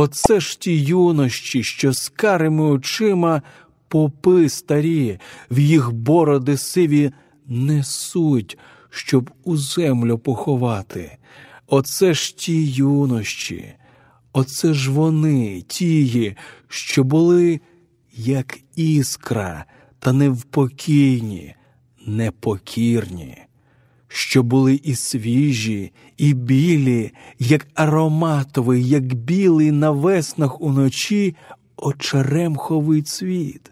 Оце ж ті юнощі, що з карими очима попи старі, в їх бороди сиві несуть, щоб у землю поховати. Оце ж ті юнощі, оце ж вони, тії, що були, як іскра, та невпокійні, непокірні, що були і свіжі, і білі, як ароматовий, як білий на веснах уночі очеремховий цвіт.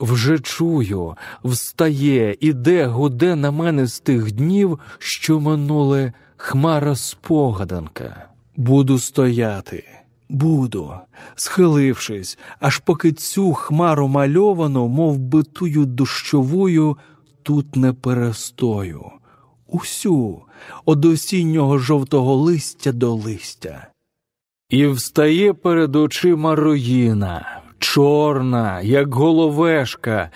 Вже чую, встає, іде, гуде на мене з тих днів, що минуле хмара спогаданка. Буду стояти, буду, схилившись, аж поки цю хмару мальовану, мов битую дощовую, тут не перестою. Усю од осіннього жовтого листя до листя. І встає перед очима руїна, чорна, як головешка,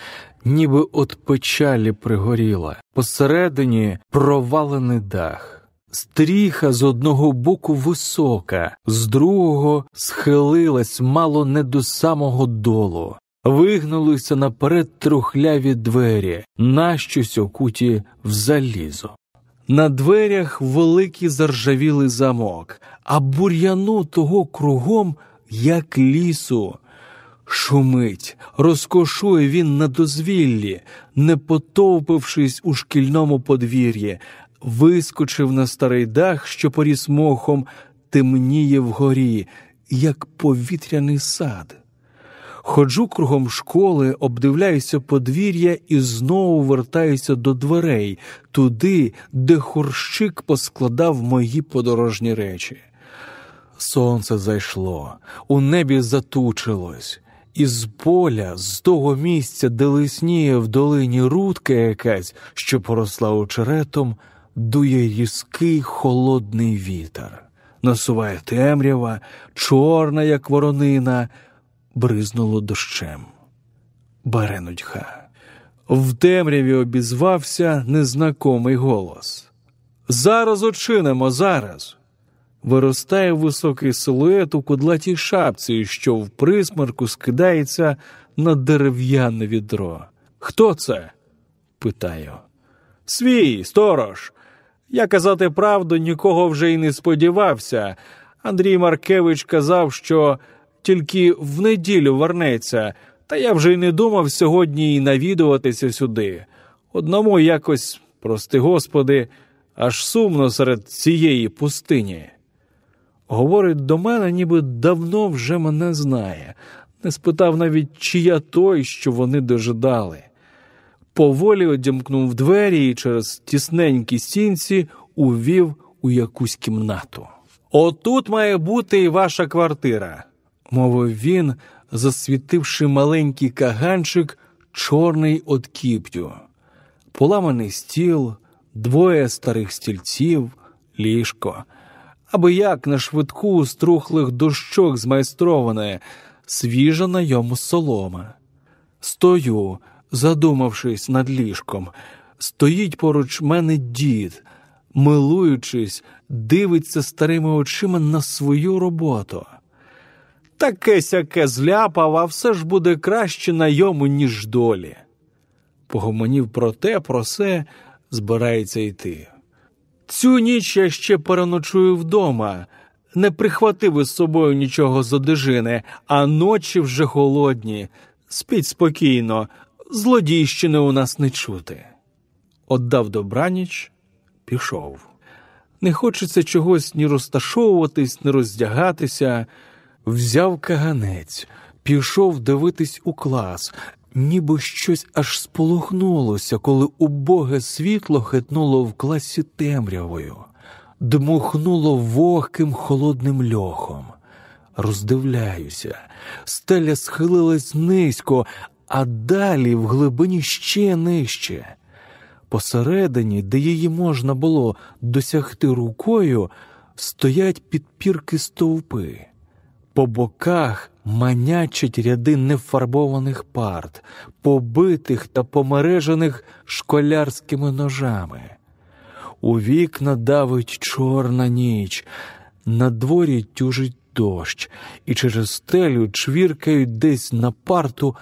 ніби от печалі пригоріла, посередині провалений дах. Стріха з одного боку висока, з другого схилилась мало не до самого долу, вигнулися наперед трухляві двері, нащось окуті в залізо. На дверях великий заржавілий замок, а бур'яну того кругом, як лісу. Шумить, розкошує він на дозвіллі, не потовпившись у шкільному подвір'ї, вискочив на старий дах, що поріс мохом, темніє вгорі, як повітряний сад. Ходжу кругом школи, обдивляюся подвір'я і знову вертаюся до дверей, туди, де хорщик поскладав мої подорожні речі. Сонце зайшло, у небі затучилось, із поля, з того місця, де лисніє в долині рудка якась, що поросла очеретом, дує різкий холодний вітер, насуває темрява, чорна, як воронина, бризнуло дощем. Бере нудьга. В темряві обізвався незнакомий голос. Зараз очинимо, зараз. Виростає високий силует у кудлатій шапці, що в присмерку скидається на дерев'яне відро. Хто це? питаю. Свій, сторож. Я казати правду нікого вже й не сподівався. Андрій Маркевич казав, що тільки в неділю вернеться, та я вже й не думав сьогодні й навідуватися сюди. Одному якось, прости господи, аж сумно серед цієї пустині. Говорить до мене, ніби давно вже мене знає, не спитав навіть, чи я той, що вони дожидали. Поволі одімкнув двері і через тісненькі сінці увів у якусь кімнату. Отут має бути і ваша квартира, мовив він, засвітивши маленький каганчик, чорний от кіптю. Поламаний стіл, двоє старих стільців, ліжко. Аби як на швидку з трухлих дощок змайстроване, свіжа на йому солома. Стою, задумавшись над ліжком, стоїть поруч мене дід, милуючись, дивиться старими очима на свою роботу. Таке сяке зляпав, а все ж буде краще на йому, ніж долі. Погомонів про те, про се, збирається йти. Цю ніч я ще переночую вдома, не прихватив із собою нічого з одежини, а ночі вже холодні. Спіть спокійно, злодійщини у нас не чути. Отдав добраніч, пішов. Не хочеться чогось ні розташовуватись, ні роздягатися. Взяв каганець, пішов дивитись у клас, ніби щось аж сполохнулося, коли убоге світло хитнуло в класі темрявою, дмухнуло вогким холодним льохом. Роздивляюся, стеля схилилась низько, а далі в глибині ще нижче. Посередині, де її можна було досягти рукою, стоять підпірки стовпи. По боках манячать ряди нефарбованих парт, побитих та помережених школярськими ножами. У вікна давить чорна ніч, на дворі тюжить дощ, і через стелю чвіркають десь на парту